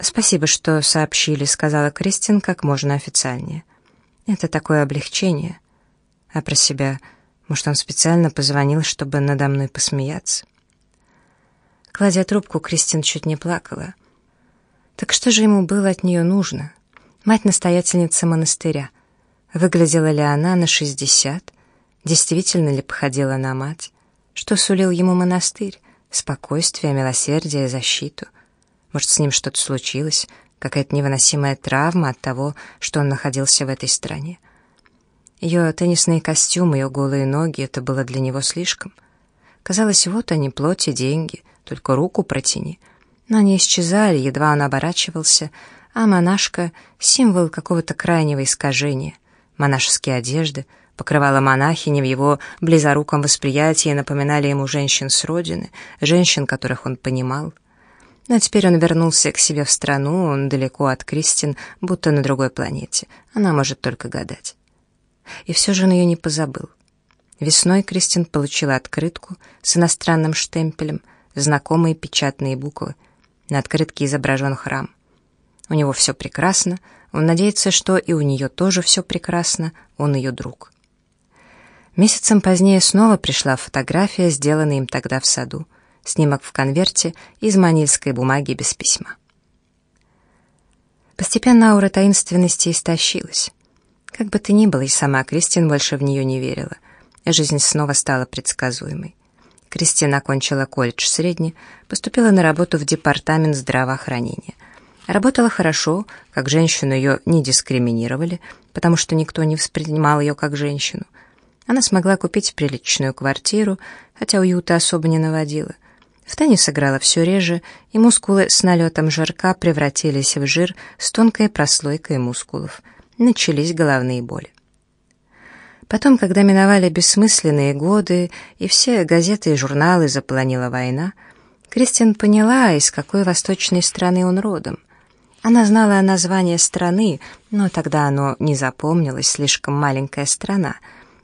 «Спасибо, что сообщили», — сказала Кристин как можно официальнее. «Это такое облегчение». А про себя, может, он специально позвонил, чтобы надо мной посмеяться. Кладя трубку, Кристин чуть не плакала. Так что же ему было от нее нужно? Мать-настоятельница монастыря. Выглядела ли она на шестьдесят? Действительно ли походила на мать? Что сулил ему монастырь? Спокойствие, милосердие, защиту. Может, с ним что-то случилось? Какая-то невыносимая травма от того, что он находился в этой стране. Ее теннисный костюм, ее голые ноги — это было для него слишком. Казалось, вот они, плоть и деньги, только руку протяни. Но они исчезали, едва он оборачивался, а монашка — символ какого-то крайнего искажения. Монашеские одежды, покрывала монахини в его близоруком восприятии напоминали ему женщин с родины, женщин, которых он понимал. Но теперь он вернулся к себе в страну, он далеко от Кристин, будто на другой планете. Она может только гадать. И все же он ее не позабыл. Весной Кристин получила открытку с иностранным штемпелем, знакомые печатные буквы. На открытке изображен храм. У него все прекрасно, он надеется, что и у нее тоже все прекрасно, он ее друг. Месяцем позднее снова пришла фотография, сделанная им тогда в саду. Снимок в конверте из манильской бумаги без письма. Постепенно аура таинственности истощилась. Как бы то ни было, и сама Кристин больше в нее не верила. Жизнь снова стала предсказуемой. Кристин окончила колледж средний, поступила на работу в департамент здравоохранения. Работала хорошо, как женщину ее не дискриминировали, потому что никто не воспринимал ее как женщину. Она смогла купить приличную квартиру, хотя уюта особо не наводила. В теннис играла все реже, и мускулы с налетом жирка превратились в жир с тонкой прослойкой мускулов. Начались головные боли. Потом, когда миновали бессмысленные годы, и все газеты и журналы заполонила война, Кристин поняла, из какой восточной страны он родом. Она знала название страны, но тогда оно не запомнилось, слишком маленькая страна.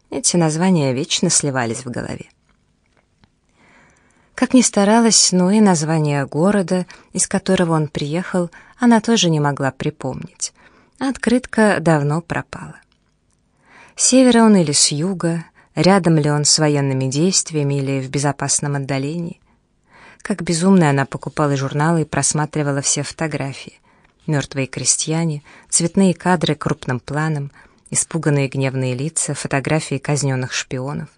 Эти названия вечно сливались в голове. Как ни старалась, но и название города, из которого он приехал, она тоже не могла припомнить. Открытка давно пропала. Севера он или с юга, рядом ли он с военными действиями или в безопасном отдалении. Как безумная она покупала журналы и просматривала все фотографии. Мертвые крестьяне, цветные кадры крупным планом, испуганные гневные лица, фотографии казненных шпионов.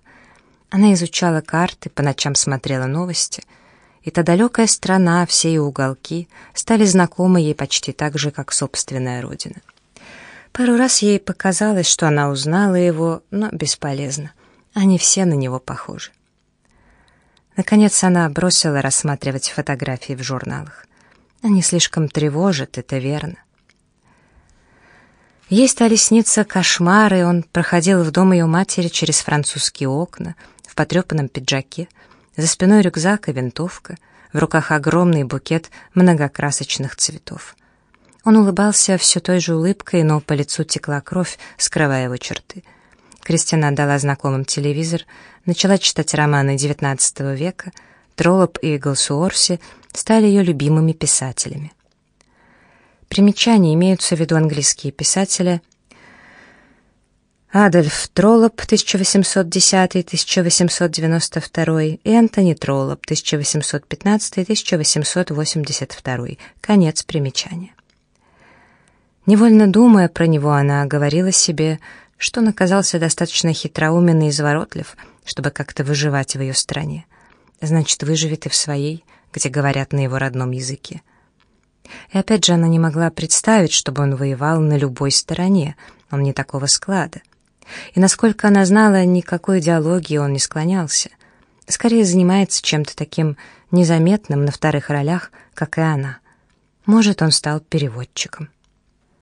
Она изучала карты, по ночам смотрела новости, и та далекая страна, все ее уголки стали знакомы ей почти так же, как собственная родина. Пару раз ей показалось, что она узнала его, но бесполезно. Они все на него похожи. Наконец она бросила рассматривать фотографии в журналах. Они слишком тревожат, это верно. Ей стали сниться кошмары, он проходил в дом ее матери через французские окна, потрепанном пиджаке, за спиной рюкзак и винтовка, в руках огромный букет многокрасочных цветов. Он улыбался все той же улыбкой, но по лицу текла кровь, скрывая его черты. Кристина отдала знакомым телевизор, начала читать романы XIX века, Троллоп и Голсуорси стали ее любимыми писателями. Примечания имеются в виду английские писатели Адольф Троллоп 1810-1892 и Антони Троллоп 1815-1882. Конец примечания. Невольно думая про него, она говорила себе, что он оказался достаточно хитроумен и изворотлив, чтобы как-то выживать в ее стране. Значит, выживет и в своей, где говорят на его родном языке. И опять же она не могла представить, чтобы он воевал на любой стороне, он не такого склада. И насколько она знала, никакой идеологии он не склонялся. Скорее занимается чем-то таким незаметным на вторых ролях, как и она. Может, он стал переводчиком.